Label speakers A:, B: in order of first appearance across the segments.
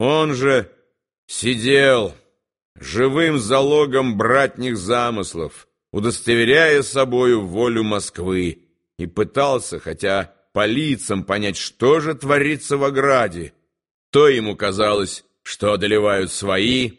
A: Он же сидел живым залогом братних замыслов, удостоверяя собою волю Москвы, и пытался, хотя по лицам понять, что же творится в ограде. То ему казалось, что одолевают свои,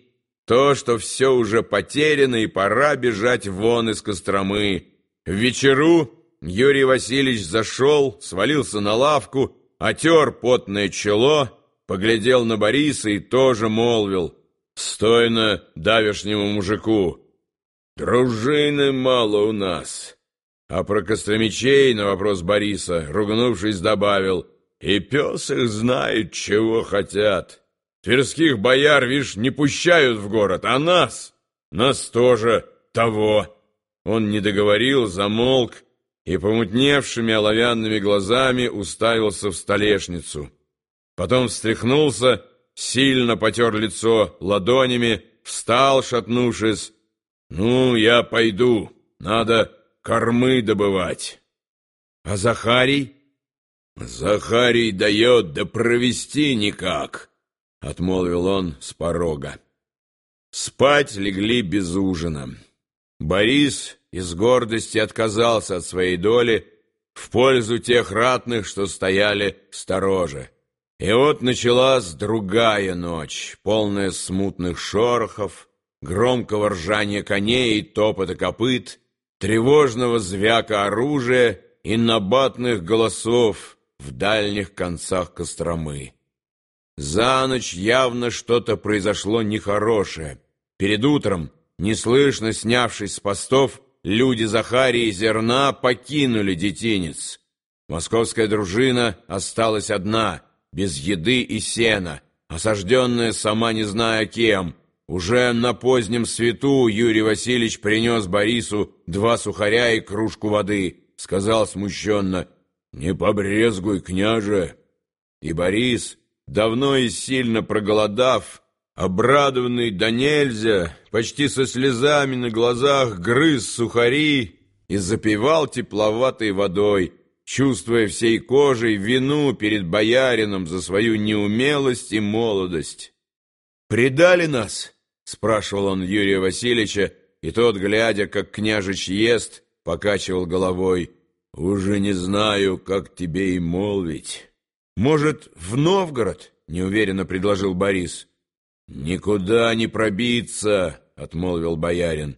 A: то, что все уже потеряно и пора бежать вон из Костромы. В вечеру Юрий Васильевич зашел, свалился на лавку, отер потное чело, поглядел на Бориса и тоже молвил, стойно давешнему мужику, «Дружины мало у нас». А про Костромичей на вопрос Бориса, ругнувшись, добавил, «И пес их знает, чего хотят. Тверских бояр, видишь, не пущают в город, а нас, нас тоже того». Он не договорил, замолк и помутневшими оловянными глазами уставился в столешницу. Потом встряхнулся, сильно потер лицо ладонями, встал, шатнувшись. «Ну, я пойду, надо кормы добывать». «А Захарий?» «Захарий дает, да провести никак», — отмолвил он с порога. Спать легли без ужина. Борис из гордости отказался от своей доли в пользу тех ратных, что стояли стороже. И вот началась другая ночь, полная смутных шорохов, громкого ржания коней и топота копыт, тревожного звяка оружия и набатных голосов в дальних концах Костромы. За ночь явно что-то произошло нехорошее. Перед утром, неслышно снявшись с постов, люди Захарии и Зерна покинули детинец. Московская дружина осталась одна — без еды и сена, осажденная сама не зная кем. Уже на позднем свету Юрий Васильевич принес Борису два сухаря и кружку воды, сказал смущенно «Не побрезгуй, княже!» И Борис, давно и сильно проголодав, обрадованный до нельзя, почти со слезами на глазах грыз сухари и запивал тепловатой водой, чувствуя всей кожей вину перед боярином за свою неумелость и молодость. «Предали нас?» — спрашивал он Юрия Васильевича, и тот, глядя, как княжич ест, покачивал головой. «Уже не знаю, как тебе и молвить». «Может, в Новгород?» — неуверенно предложил Борис. «Никуда не пробиться», — отмолвил боярин.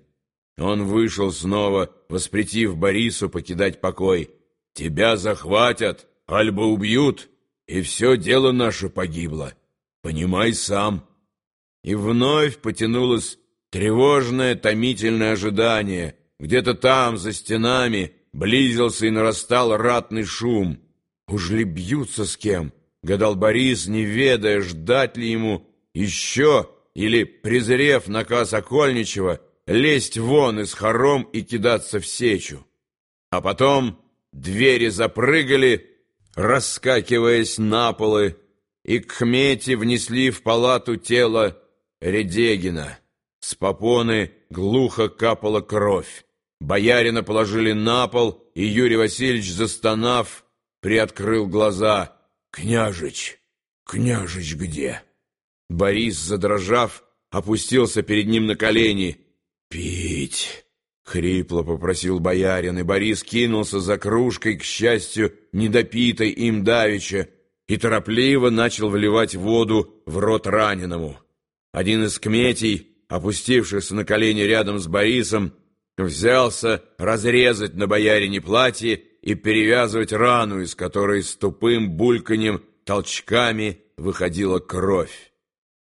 A: Он вышел снова, воспретив Борису покидать покой. Тебя захватят, альбо убьют, и все дело наше погибло. Понимай сам. И вновь потянулось тревожное, томительное ожидание. Где-то там, за стенами, близился и нарастал ратный шум. Уж ли бьются с кем? Гадал Борис, не ведая, ждать ли ему еще, или, презрев наказ Окольничева, лезть вон из хором и кидаться в сечу. А потом Двери запрыгали, раскакиваясь на полы, и к хмете внесли в палату тело Редегина. С попоны глухо капала кровь. Боярина положили на пол, и Юрий Васильевич, застонав, приоткрыл глаза. «Княжич! Княжич где?» Борис, задрожав, опустился перед ним на колени. Хрипло попросил боярин, и Борис кинулся за кружкой, к счастью, недопитой им давеча, и торопливо начал вливать воду в рот раненому. Один из кметей, опустившихся на колени рядом с Борисом, взялся разрезать на боярине платье и перевязывать рану, из которой с тупым бульканьем толчками выходила кровь.